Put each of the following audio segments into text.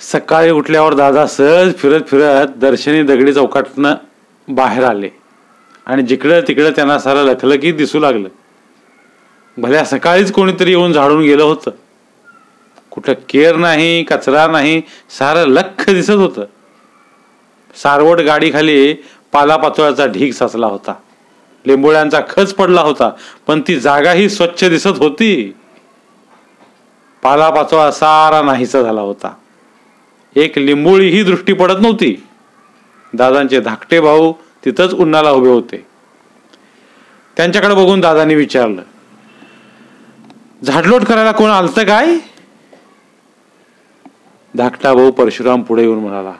सकाळी उठल्यावर दादा सहज फिरत फिरत दर्शनी दगडी चौकातनं बाहेर आले. आणि जिकडं तिकडं त्यांना सारं लखलखी दिसू लागलं. भल्या सकाळीच कोणीतरी येऊन झाडून गेलं होतं. कुठं केर नाही कचरा नाही सारं लख दिसत होतं. सारवट गाडीखाली पालापाचोळ्याचा ढीक साचला होता. लिंबोळ्यांचा खच पडला होता पण ती जागाही स्वच्छ दिसत होती. पालापाचोळा सारा नाहीसा झाला होता. एक लिंबोळीही दृष्टी पडत नव्हती. दादांचे धाकटे भाऊ तिथंच उन्हाला उभे होते. त्यांच्याकडे बघून दादांनी विचारलं झाडलोट करायला कोण आलतं काय? धाकटा भाऊ परशुराम पुढे येऊन म्हणाला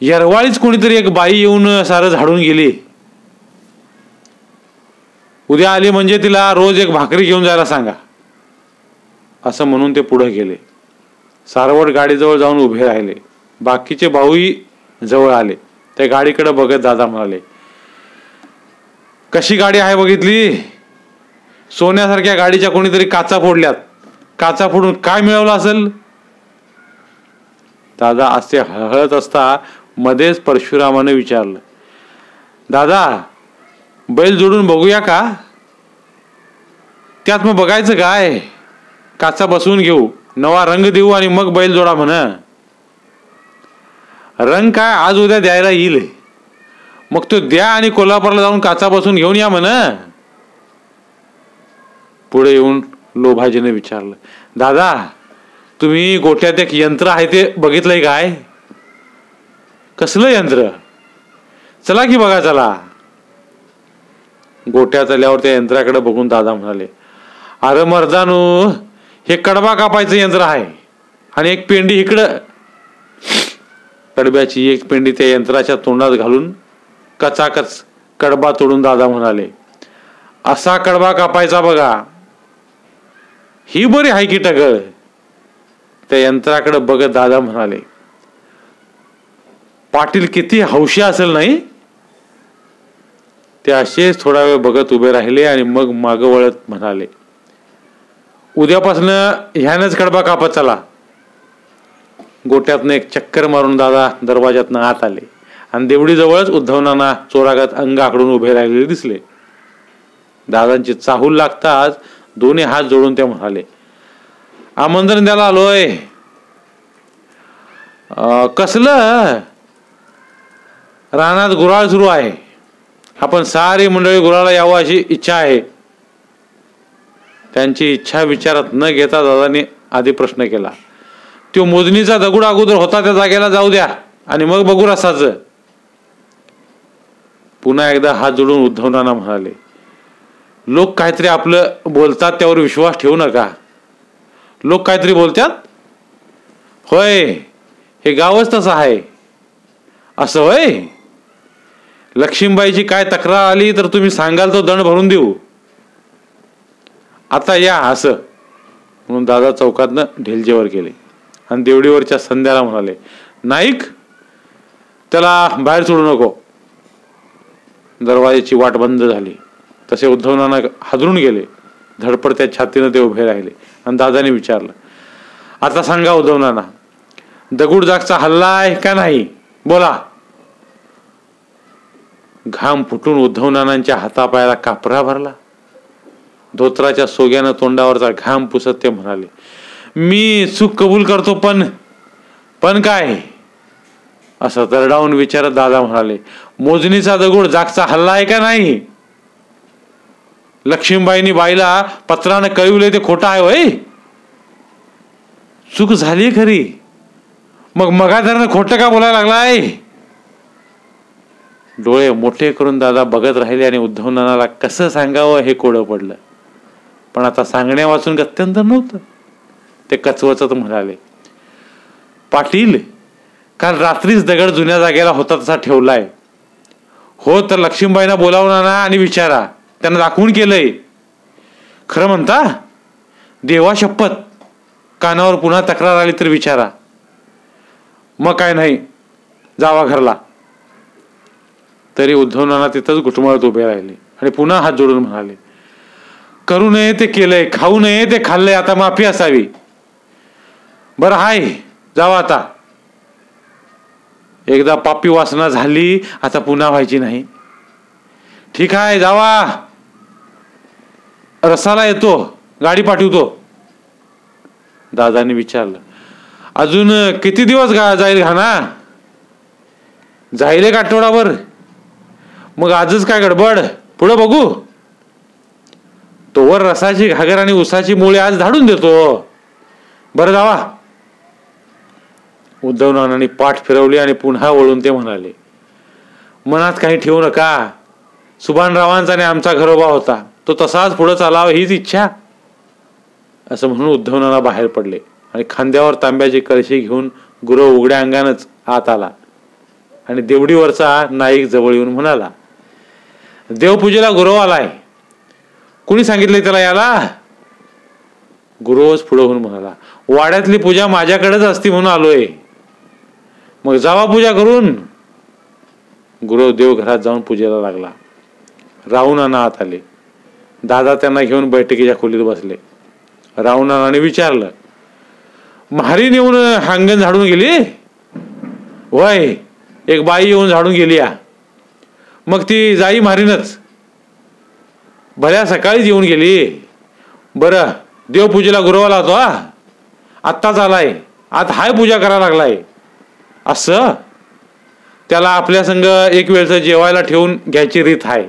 यरवाळीच कोणीतरी एक बाई येऊन सारं झाडून गेली. उद्या आली म्हणजे तिला रोज एक भाकरी घेऊन जायला सांगा. असं म्हणून ते पुढे गेले. सारवड गाडीजवळ जाऊन उभे राहिले. बाकीचे भाऊही जवळ आले. त्या गाडीकडे बघत दादा म्हणाले कशी गाडी आहे बघितली? सोन्यासारख्या गाडीच्या कोणीतरी काचा फोडल्यात. काचा फोडून काय मिळवलं असेल? दादा असे हळहळत असता मध्येच परशुरामाने विचारलं दादा बैल जोडून बघूया का? त्यात मग बघायचं काय? काचा बसवून घेऊ. नवा रंग देऊ आणि मग बैल जोडा म्हण. रंग काय आज उद्या द्यायला येईल. मग तो द्या आणि कोल्हापूरला जाऊन काचा बसून घेऊन या म्हण. पुढे येऊन लोभाजीने विचारलं दादा तुम्ही गोट्यात एक यंत्र आहे ते बघितलंय काय? कसलं यंत्र? चला की बघा चला. गोट्यात आल्यावर त्या यंत्राकडे बघून दादा म्हणाले अरे मर्दानू हे कडबा कापायचं यंत्र आहे. आणि एक पेंडी इकडं. कडब्याची एक पेंडी त्या यंत्राच्या तोंडात घालून कचाकच कडबा तोडून दादा म्हणाले असा कडबा कापायचा बघा. ही बरी आहे की टगळ? त्या यंत्राकडे बघत दादा म्हणाले पाटील किती हौशी असेल नाही? ते असेच थोडा वेळ बघत उभे राहिले आणि मग मागं वळत म्हणाले उद्यापासून ह्यानंच कडबा कापत चला. गोट्यातनं एक चक्कर मारून दादा दरवाजातनं आत आले. आणि देवडीजवळच उद्धवनाना चोरागत अंग आकडून उभे राहिलेले दिसले. दादांची चाहूल लागताच दोन्ही हात जोडून ते म्हणाले आमंत्रण द्यायला आलोय. कसलं? रानात गुराळ सुरू आहे. आपण सारी मंडळी गुराळा यावं अशी इच्छा आहे. त्यांची इच्छा विचारात न घेता दादांनी आधी प्रश्न केला. तो मोजणीचा दगड अगोदर होता त्या जागेला जाऊ द्या आणि मग बघू रसाचं. पुन्हा एकदा हात जोडून उद्धवनाना म्हणाले लोक काहीतरी आपलं बोलतात त्यावर विश्वास ठेवू नका. लोक काहीतरी बोलतात होय हे गावच तसं आहे. असं होय? लक्ष्मीबाईची काय तक्रार आली तर तुम्ही सांगाल तो दंड भरून देऊ. आता या असं. म्हणून दादा चौकातनं ढेलजेवर गेले. आणि देवडीवरच्या संध्याला म्हणाले नाईक त्याला बाहेर सोडू नको. दरवाजाची वाट बंद झाली. तसे उद्धवनाना हादरून गेले. धडपडत्या छातीनं ते उभे राहिले. आणि दादाने विचारलं आता सांगा उद्धवनाना दगुड जागचा हल्ला आहे का नाही? बोला. घाम फुटून उद्धवनानांच्या हातापायाला कापरा भरला. धोत्राच्या सोग्यानं तोंडावरचा घाम पुसत ते म्हणाले मी चूक कबूल करतो पण पण काय? असं तरडावून विचारत दादा म्हणाले मोजणीचा दगड जागचा हल्ला आहे का नाही? लक्ष्मीबाईंनी बाईला पत्रानं कळवले ते खोटं आहे वय चूक झाली खरी. मग मगाधरनं खोटं का बोलायला लागलाय? डोळे मोठे करून दादा बघत राहिले आणि उद्धवनाला कसं सांगावं हे कोडं पडलं. पण आता सांगण्या वाचून गत्यंतर नव्हतं. ते कचवचत म्हणाले पाटील काल रात्रीच दगड जुन्या जागेला होता तसा ठेवलाय. हो तर लक्ष्मीबाईंना बोलावून आणा आणि विचारा. त्यांना दाखवून केलंय. खरं म्हणता देवा शपथ. कानावर पुन्हा तक्रार आली तर विचारा. मग काय नाही जावा घरला. तरी उद्धवनाना तिथंच घुटमळत उभे राहिले आणि पुन्हा हात जोडून म्हणाले करू नये ते केलंय खाऊ नये ते खाल्लंय आता माफी असावी. बरं हाय जाव आता. एकदा पापी वासना झाली आता पुन्हा व्हायची नाही. ठीक आहे जावा. रसाला येतो गाडी पाठवतो. दादाने विचारलं अजून किती दिवस गा जाईल घाना जाईल एक आठवडाभर. मग आजच काय गडबड? पुढं बघू. तोवर रसाची घागर आणि उसाची मुळे आज धाडून देतो. बरं जावा. उद्धव नानांनी पाठ फिरवली आणि पुन्हा वळून ते म्हणाले मनात काही ठेवू नका. सुभानरावांचा आणि आमचा घरोबा होता. तो तसाच पुढं चालावा हीच इच्छा. असं म्हणून उद्धव नाना बाहेर पडले आणि खांद्यावर तांब्याची कळशी घेऊन गुरव उघड्या अंगानच आत आला. आणि देवडीवरचा नाईक जवळ येऊन म्हणाला देवपूजेला गुरव आलाय. कुणी सांगितलंय त्याला याला? गुरुवच पुढं होऊन म्हणाला वाड्यातली पूजा माझ्याकडेच असती म्हणून आलोय. मग जावा पूजा करून. गुरु देव घरात जाऊन पूजेला लागला. राहुनाना आत आले. दादा त्यांना घेऊन बैठकीच्या खोलीत बसले. राहुनानाने विचारलं महारी नेऊन हांगण झाडून गेली? वय एक बाई येऊन झाडून गेली या. मग ती जाई मारीनच. भल्या सकाळीच येऊन गेली. बरं देवपूजेला गुरुवाला होतो हा? आत्ताच आलाय. आता हाय पूजा करायला लागलाय. असं? त्याला आपल्या संग एक वेळचं जेवायला ठेवून घ्यायची रीत आहे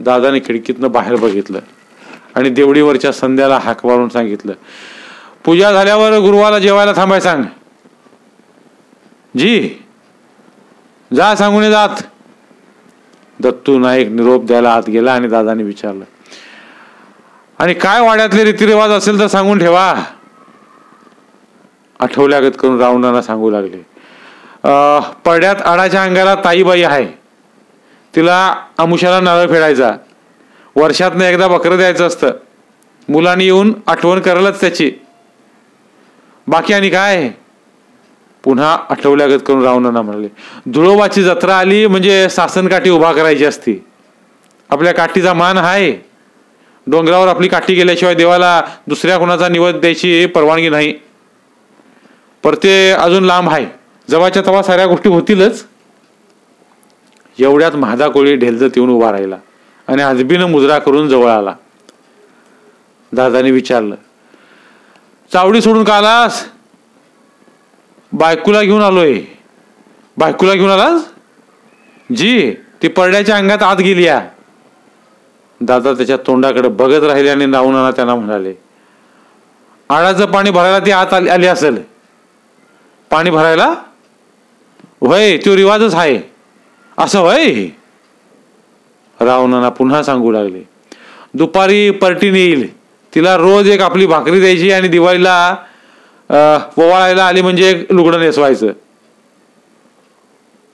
दादाने खिडकीतनं बाहेर बघितलं आणि देवडीवरच्या संध्याला हाक मारून सांगितलं पूजा झाल्यावर गुरुवाला जेवायला थांबाय सांग. जी. जा सांगून जात. दत्तू नाईक निरोप द्यायला आत गेला आणि दादाने विचारलं. आणि काय वाड्यातले रीतिरिवाज असेल तर सांगून ठेवा. आठवल्यागत करून रावणाला सांगू लागले. पडद्यात आडाच्या अंगाला ताईबाई आहे. तिला अमुषाला नारळ फेडायचा. वर्षातनं एकदा बकरं द्यायचं असतं. मुलांनी येऊन आठवण करायलाच त्याची. बाकी आणि काय? पुन्हा आठवल्यागत करून रावणांना म्हणाले धुळोबाची जत्रा आली म्हणजे सासनकाठी उभा करायची असती. आपल्या काठीचा मान आहे डोंगरावर आपली काठी गेल्याशिवाय देवाला दुसऱ्या कुणाचा निवड द्यायची परवानगी नाही. पर ते अजून लांब आहे जवळच्या तवा साऱ्या गोष्टी होतीलच. एवढ्यात महादा कोळी ढेलजत येऊन उभा राहिला आणि हजबीनं मुजरा करून जवळ आला. दादाने विचारलं चावडी सोडून का आलास? बायकोला घेऊन आलोय. बायकोला घेऊन आलास? जी ती परड्याच्या अंगात आत गेली या. दादा त्याच्या तोंडाकडे बघत राहिले आणि नावनाना त्यांना म्हणाले आळाचं पाणी भरायला ती आत आली आली असेल. पाणी भरायला? वय तो रिवाजच आहे. असं वय रावणाना पुन्हा सांगू लागले दुपारी पर्टीने येईल. तिला रोज एक आपली भाकरी द्यायची आणि दिवाळीला पोवाळायला आली म्हणजे एक लुगडं नेसवायचं.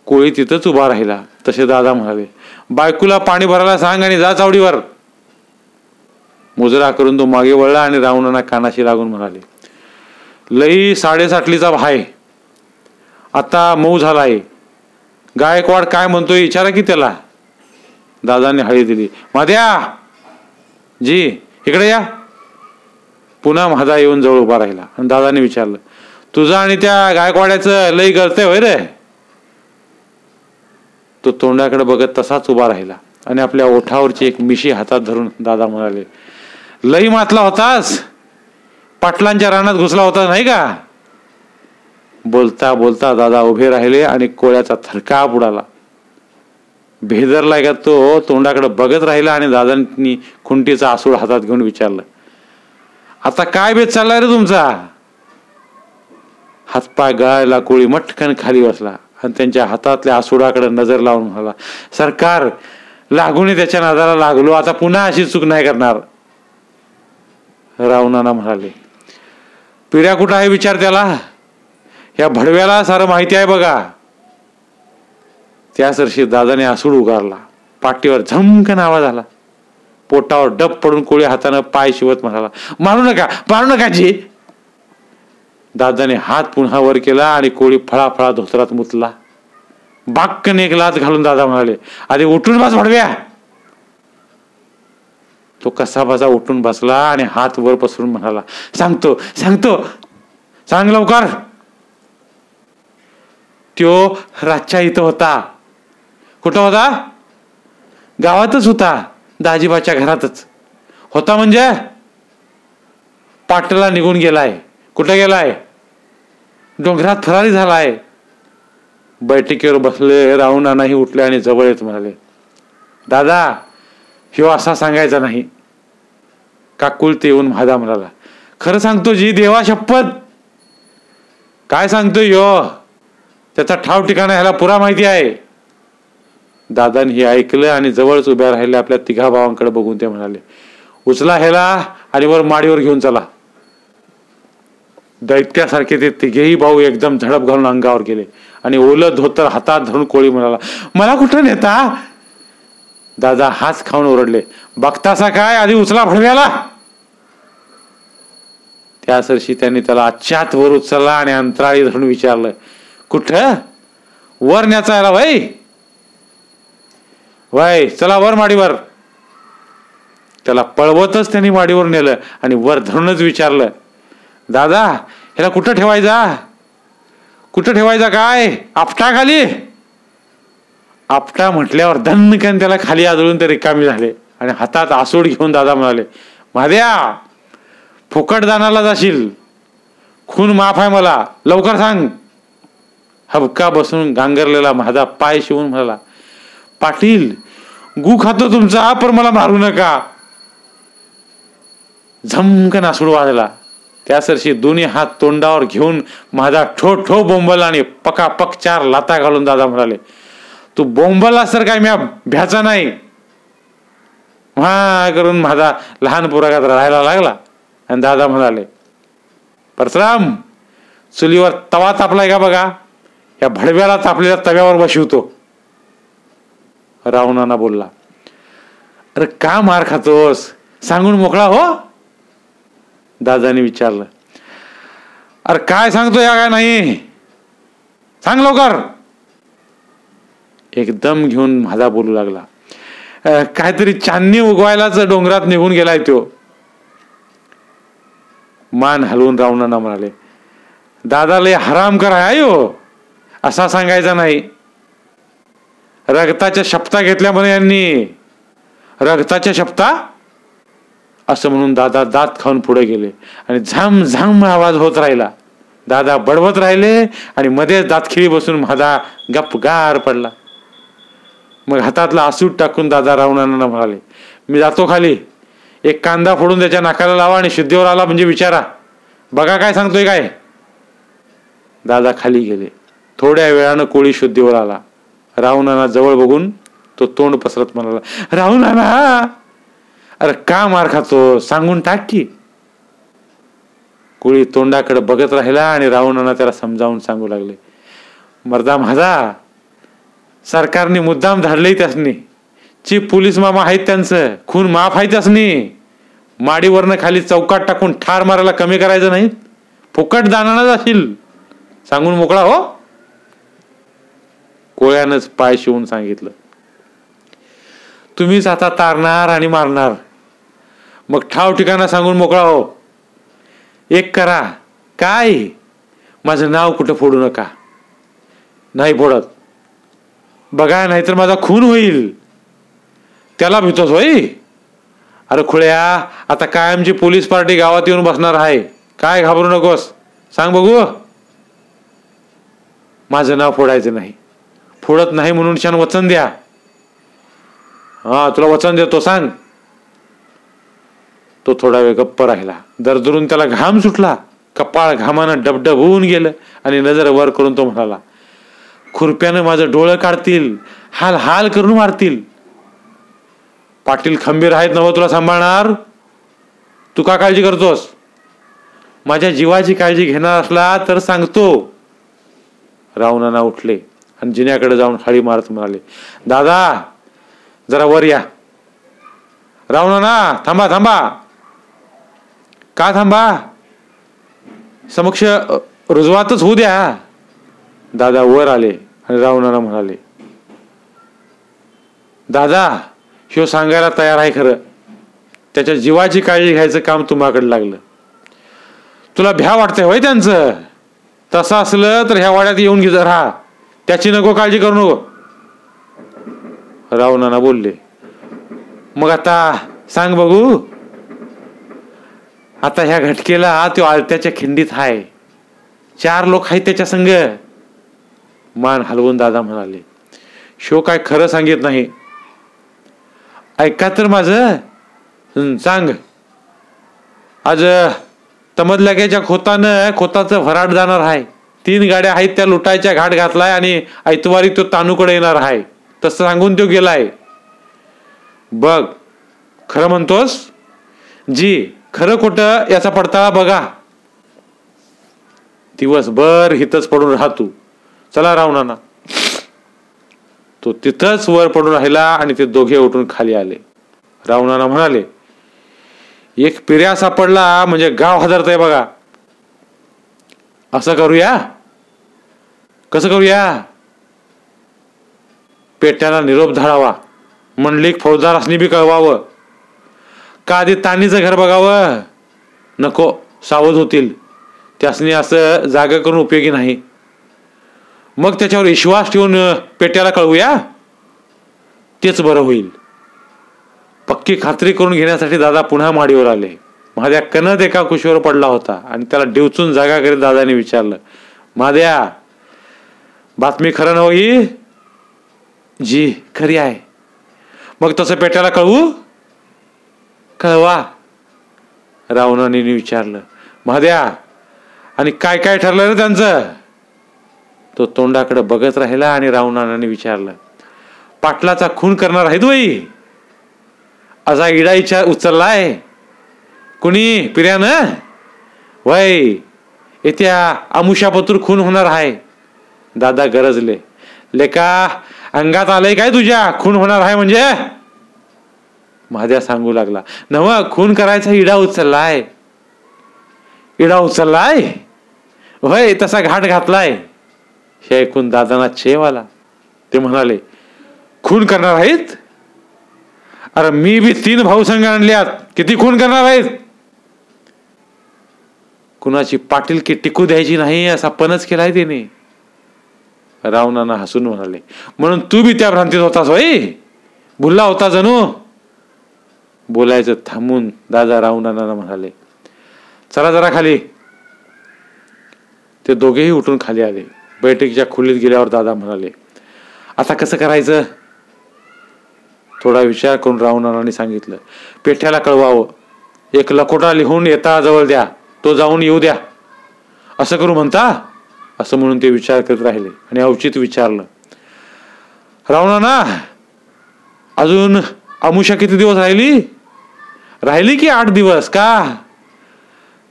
कोळी तिथंच उभा राहिला तसे दादा म्हणाले बायकोला पाणी भरायला सांग आणि जा चावडीवर. मुजरा करून तो मागे वळला आणि रावणांना कानाशी लागून म्हणाले लई साडेसाठलीचा भाय आता मऊ झालाय. गायकवाड काय म्हणतोय विचारा की त्याला. दादाने हळी दिली माद्या जी इकडे या. पुन्हा माझा येऊन जवळ उभा राहिला. आणि दादाने विचारलं तुझं आणि त्या गायकवाड्याचं लई गळतंय होय रे? तो तोंडाकडे बघत तसाच उभा राहिला आणि आपल्या ओठावरची एक मिशी हातात धरून दादा म्हणाले लई मातला होतास? पाटलांच्या रानात घुसला होता नाही का? बोलता बोलता दादा उभे राहिले आणि कोळ्याचा थरका उडाला. भेदरला का तो? तोंडाकडे बघत राहिला आणि दादांनी खुंटीचा आसूड हातात घेऊन विचारलं आता काय बेत चाललाय रे तुमचा? हातपाय गळायला कोळी मटकन खाली बसला आणि त्यांच्या हातातल्या आसुडाकडे नजर लावून म्हणाला सरकार लागून त्याच्या नादाला लागलो आता पुन्हा अशी चूक नाही करणार. रावणाना म्हणाले पिढ्या कुठं आहे विचार त्याला? या भडव्याला सारं माहिती आहे बघा. त्या सरशी दादाने आसूड उगारला. पाठीवर झमकन आवाज आला. पोटावर डब पडून कोळी हातानं पाय शिवत म्हणाला मारू नका मारू नका जी दादाने हात पुन्हा वर केला आणि कोळी फळाफळा धोतरात मुतला. बाक्कन एक लाच घालून दादा म्हणाले आधी उठून बस भडव्या. तो कसा बसा उठून बसला आणि हात वर पसरून म्हणाला सांगतो सांगतो सांग लवकर. त्यो रातच्या इथं होता. कुठं होता? गावातच होता. दाजीबाच्या घरातच. होता म्हणजे? पाटला निघून गेलाय. कुठं गेलाय? डोंगरात फरारी झालाय. बैठकीवर बसले राहून उठले आणि जवळ येत म्हणाले दादा ह्यो असा सांगायचा नाही. काकुल ते येऊन म्हादा म्हणाला खरं सांगतो जी देवा शपथ. काय सांगतो यो त्याचा ठाव ठिकाणा ह्याला पुरा माहिती आहे. दादाने हे ऐकलं आणि जवळच उभ्या राहिले आपल्या तिघा भावांकडे बघून ते म्हणाले उचला ह्याला आणि वर माडीवर घेऊन चला. दैत्यासारखे ते तिघेही भाऊ एकदम झडप घालून अंगावर गेले आणि ओलं धोतर हातात धरून कोळी म्हणाला मला कुठं नेता? दादा हाच खाऊन ओरडले बघतासा काय? आधी उचला भडव्याला. त्या सरशी त्यांनी त्याला आच्यात वर उचलला आणि अंतराळी धरून विचारलं कुठं? वर न्याचा याला भाई वाय चला वर माडीवर. त्याला पळवतच त्यांनी माडीवर नेलं आणि वर धरूनच विचारलं दादा ह्याला कुठं ठेवायचा? कुठं ठेवायचा काय? आपटा खाली. आपटा म्हटल्यावर धनकन त्याला खाली आदळून ते रिकामी झाले आणि हातात आसूड घेऊन दादा म्हणाले महाद्या फुकट दानाला जाशील. खून माफ आहे मला. लवकर सांग. हबका बसून गांगरलेला माझा पाय शिवून म्हणाला पाटील गु खातो तुमचा पण मला मारू नका. झमकन नासूड वाजला. त्या सरशी दोन्ही हात तोंडावर घेऊन माझा ठो ठो बोंबला आणि पकापक चार लाता घालून दादा म्हणाले तू बोंबला सर काय? म्या भ्याचा नाही. हा करून माझा लहान पुरागात राहायला लागला. आणि दादा म्हणाले परशुराम चुलीवर तवा तापलाय का बघा? या भडव्याला तापलेल्या तव्यावर बसवतो. रावणाना बोलला अरे का मार खातोस? सांगून मोकळा हो. दादाने विचारलं अरे काय सांगतो या काय नाही? सांग लवकर. एकदम घेऊन माझा बोलू लागला काहीतरी चांदणी उगवायलाच डोंगरात निघून गेलाय तो. मान हलवून रावणाना म्हणाले दादाला हराम कराय हो असा सांगायचा नाही. रक्ताच्या शपथा घेतल्या म्हणे यांनी. रक्ताच्या शपथा? असं म्हणून दादा दात खाऊन पुढे गेले. आणि झाम झाम आवाज होत राहिला. दादा बडवत राहिले आणि मध्येच दातखिळी बसून माझा गपगार पडला. मग हातातला आसूट टाकून दादा रावणांना म्हणाले मी जातो खाली. एक कांदा फोडून त्याच्या नाकाला लावा आणि शुद्धीवर आला म्हणजे विचारा. बघा काय सांगतोय काय. दादा खाली गेले. थोड्या वेळानं कोळी शुद्धीवर आला. रावणाना जवळ बघून तो तोंड पसरत म्हणाला रावणाना अरे का मार खातो? सांगून टाक की. कोळी तोंडाकडे बघत राहिला आणि रावणाना त्याला समजावून सांगू लागले मर्दा माझा सरकारने मुद्दाम धाडले त्यासनी. चीफ पोलीस मामा आहेत त्यांचं खून माफ आहे त्यासनी. माडीवरनं खाली चौकात टाकून ठार मारायला कमी करायचं नाही फुकट दानानं जाशील. सांगून मोकळा हो. कोळ्यानंच पाय शिवून सांगितलं. तुम्हीच आता तारणार आणि मारणार. मग ठाव ठिकाणा सांगून मोकळा हो. एक करा. काय? माझं नाव कुठं फोडू नका. नाही फोडत. बघा नाहीतर माझा खून होईल. त्याला भीतोच होई अरे खुळ्या आता कायमची पोलीस पार्टी गावात येऊन बसणार आहे. काय घाबरू नकोस. सांग बघू. माझं नाव फोडायचं नाही. फोडत नाही म्हणून छान वचन द्या. हा तुला वचन देतो सांग. तो थोडा वेळ गप्प राहिला. दरदरून त्याला घाम सुटला. कपाळ घामानं डबडब होऊन गेलं आणि नजर वर करून तो म्हणाला खुरप्यानं माझं डोळं काढतील हाल हाल करून मारतील. पाटील खंबीर आहेत नव तुला सांभाळणार? तू का काळजी करतोस? माझ्या जीवाची काळजी घेणार असला तर सांगतो. रावणाना उठले. आणि जिन्याकडे जाऊन हाळी मारत म्हणाले दादा जरा वर या. रावणाना थांबा थांबा. का थांबा? समक्ष रुजवातच होऊ द्या. दादा वर आले आणि रावणाला म्हणाले दादा ह्यो सांगायला तयार आहे खरं. त्याच्या जीवाची काळजी घ्यायचं काम तुम्हाकडे लागलं. तुला भ्या वाटतंय होय त्यांचं? तसं असलं तर ह्या वाड्यात येऊन घे राहा. त्याची नको काळजी करू नको. रावणाना बोलले मग आता सांग बघू. आता ह्या घटकेला तो आळत्याच्या खिंडीत हाय. चार लोक आहेत त्याच्या संग. मान हलवून दादा म्हणाले शो काय खरं सांगित नाही. ऐका तर माझ. सांग. आज तमदलग्याच्या खोतानं खोताचं भराट जाणार आहे तीन गाड्या आहेत त्या लुटायच्या घाट घातलाय आणि ऐतवारी तो तानूकडे येणार आहे. तसं सांगून तो गेलाय. बघ खरं म्हणतोस? जी खरं खोटं याचा पडताळा बघा. दिवसभर हिथच पडून राहतो. चला रावणाना तो तिथंच वर पडून राहिला आणि ते दोघे उठून खाली आले. रावणाना म्हणाले एक पिर्या सापडला म्हणजे गाव हजारतय बघा. असं करूया? कसं करूया? पेट्याला निरोप धाडावा मंडलिक असणे बी कळवावं. का आधी तानीचं घर बघावं? नको सावध होतील. त्यासनी असं जागा करून उपयोगी नाही. मग त्याच्यावर विश्वास ठेवून पेट्याला कळवूया? तेच बरं होईल. पक्की खात्री करून घेण्यासाठी दादा पुन्हा माडीवर आले. महाद्या कनद एका कुशीवर पडला होता आणि त्याला डिवचून जागा करीत दादाने विचारलं महाद्या बातमी खरं नव्ही जी खरी आहे. मग तसं पेट्याला कळवू? कळवा. रावणाने विचारलं महाद्या आणि काय काय ठरलं रे त्यांचं? तो तोंडाकडे बघत राहिला आणि रावणाने विचारलं पाटलाचा खून करणार आहेत वई असा इडा इच्छा उचललाय? कुणी? पिर्यानं वय येत्या अमुषापतूर खून होणार आहे दादा गरजले. लेका अंगात आलंय काय तुझ्या? खून होणार आहे म्हणजे? महाद्या सांगू लागला. नव खून करायचा इडा उचललाय. इडा उचललाय? वय तसा घाट घातलाय. हे ऐकून दादांना चेव आला. ते म्हणाले खून करणार आहेत? अरे मी बी तीन भाऊ संघ आणल्यात. किती खून करणार आहेत? कुणाची पाटील की टिकू द्यायची नाही असा पणच केलाय त्याने रावणानं हसून म्हणाले म्हणून तू बी त्या भ्रांतीत होतास होय? भुलला होता जणू. बोलायचं थांबून दादा रावणाना म्हणाले चला जरा खाली. ते दोघेही उठून खाली आले. बैठकीच्या खोलीत गेल्यावर दादा म्हणाले आता कसं करायचं? थोडा विचार करून रावणाराने सांगितलं पेठ्याला कळवावं. एक लकोटा लिहून येता जवळ द्या. तो जाऊन येऊ द्या. असं करू म्हणता? असं म्हणून ते विचार करत राहिले आणि अवचित विचारलं. रावणाना अजून अमुषा किती दिवस राहिली? राहिली की आठ दिवस का?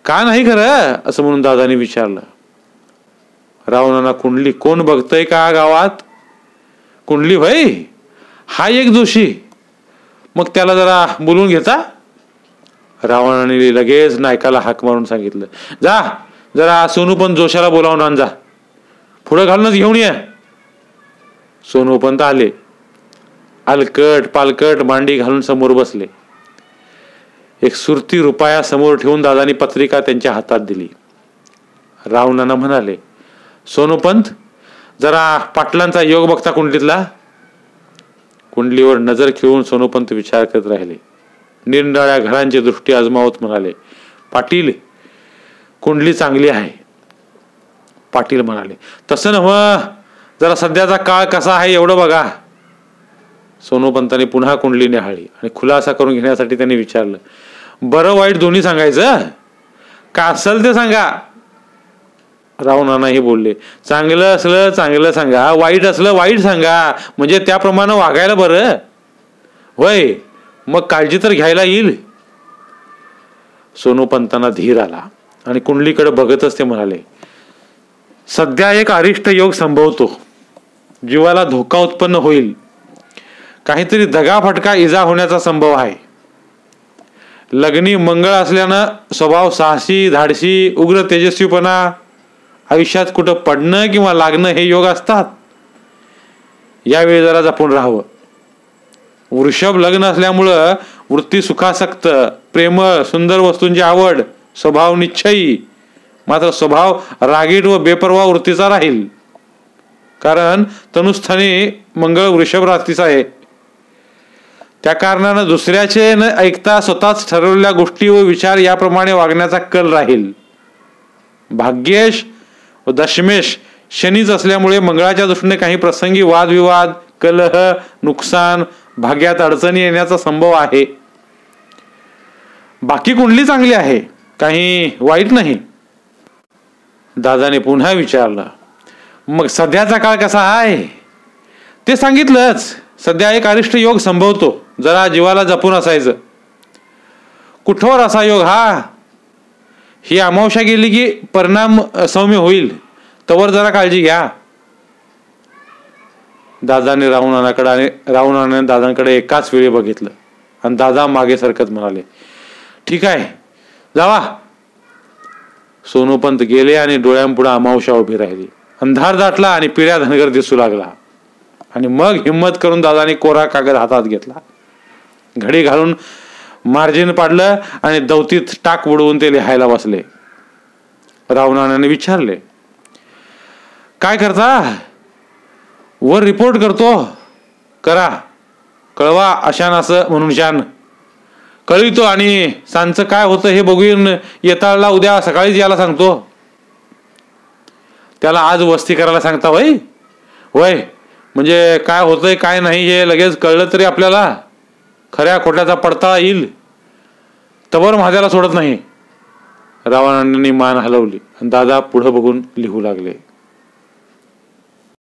का नाही खरं? असं म्हणून दादाने विचारलं. रावणाना कुंडली कोण बघतय का गावात? कुंडली भाई हा एक जोशी. मग त्याला जरा बोलून घेता? रावणाने लगेच नायकाला हाक मारून सांगितलं. जा जरा सोनू पण जोशाला बोलावून आण जा. पुढं घालूनच घेऊन ये. सोनूपंत आले. अलकट पालकट मांडी घालून समोर बसले. एक सुरती रुपया समोर ठेवून दादानी पत्रिका त्यांच्या हातात दिली. रावणानं म्हणाले सोनूपंत जरा पाटलांचा योग बघता कुंडलीतला? कुंडलीवर नजर खेळून सोनोपंत विचार करत राहिले. निरनिराळ्या घरांची दृष्टी आजमावत म्हणाले पाटील कुंडली चांगली आहे. पाटील म्हणाले तसं नव जरा सध्याचा काळ कसा आहे एवढं बघा. सोनोपंतांनी पुन्हा कुंडली निहाळली आणि खुलासा करून घेण्यासाठी त्यांनी विचारलं बरं वाईट दोन्ही सांगायचं? का असेल ते सांगा. रावणानाही बोलले चांगलं असलं चांगलं सांगा वाईट असलं वाईट सांगा म्हणजे त्याप्रमाणे वागायला बरं. होय मग काळजी तर घ्यायला येईल. सोनूपंतांना धीर आला आणि कुंडलीकडे बघतच ते म्हणाले सध्या एक अरिष्ट योग संभवतो. जीवाला धोका उत्पन्न होईल. काहीतरी दगाफटका इजा होण्याचा संभव आहे. लग्नी मंगळ असल्यानं स्वभाव साहसी धाडसी उग्र तेजस्वीपणा आयुष्यात कुठं पडणं किंवा लागणं हे योग असतात. यावेळी जरा जपून राहावं. वृषभ लग्न असल्यामुळं वृत्ती सुखासक्त प्रेमळ सुंदर वस्तूंची आवड स्वभाव निश्चयी. मात्र स्वभाव रागीट व बेपरवा वृत्तीचा राहील. कारण तनुस्थानी मंगळ वृषभ रात्रीचा आहे. त्या कारणानं दुसऱ्याचे न ऐकता स्वतःच ठरवलेल्या गोष्टी व विचार याप्रमाणे वागण्याचा कल राहील. भाग्येश व दशमेश शनीच असल्यामुळे मंगळाच्या दृष्टीने काही प्रसंगी वादविवाद कलह नुकसान भाग्यात अडचणी येण्याचा संभव आहे. बाकी कुंडली चांगली आहे काही वाईट नाही. दादाने पुन्हा विचारलं मग सध्याचा काळ कसा आहे? ते सांगितलंच सध्या एक अरिष्ट योग संभवतो जरा जीवाला जपून असायचं. कुठवर असा योग हा? ही अमावस्या गेली की परिणाम सौम्य होईल तवर जरा काळजी घ्या. दादाने रावणाकडे आणि रावणाने दादांकडे एकाच वेळी बघितलं. आणि दादा मागे सरकत म्हणाले ठीक आहे जावा. सोनोपंत गेले आणि डोळ्यांपुढे अमावशा उभी राहिली. अंधार दाटला आणि पिढ्या धनगर दिसू लागला. आणि मग हिंमत करून दादाने कोरा कागद हातात घेतला. घडी घालून मार्जिन पाडलं आणि दौतीत टाक उडवून ते लिहायला बसले. रावणाने विचारले काय करता? वर रिपोर्ट करतो. करा. कळवा अशान असं म्हणून शान. कळवितो आणि सांचं काय होतं हे बघून येताळला उद्या सकाळीच यायला सांगतो. त्याला आज वस्ती करायला सांगता वय वय म्हणजे काय होतंय काय नाही हे लगेच कळलं तरी आपल्याला. खऱ्या खोट्याचा पडताळा येईल. तवर माझ्याला सोडत नाही. रावणांनी मान हलवली. आणि दादा पुढं बघून लिहू लागले.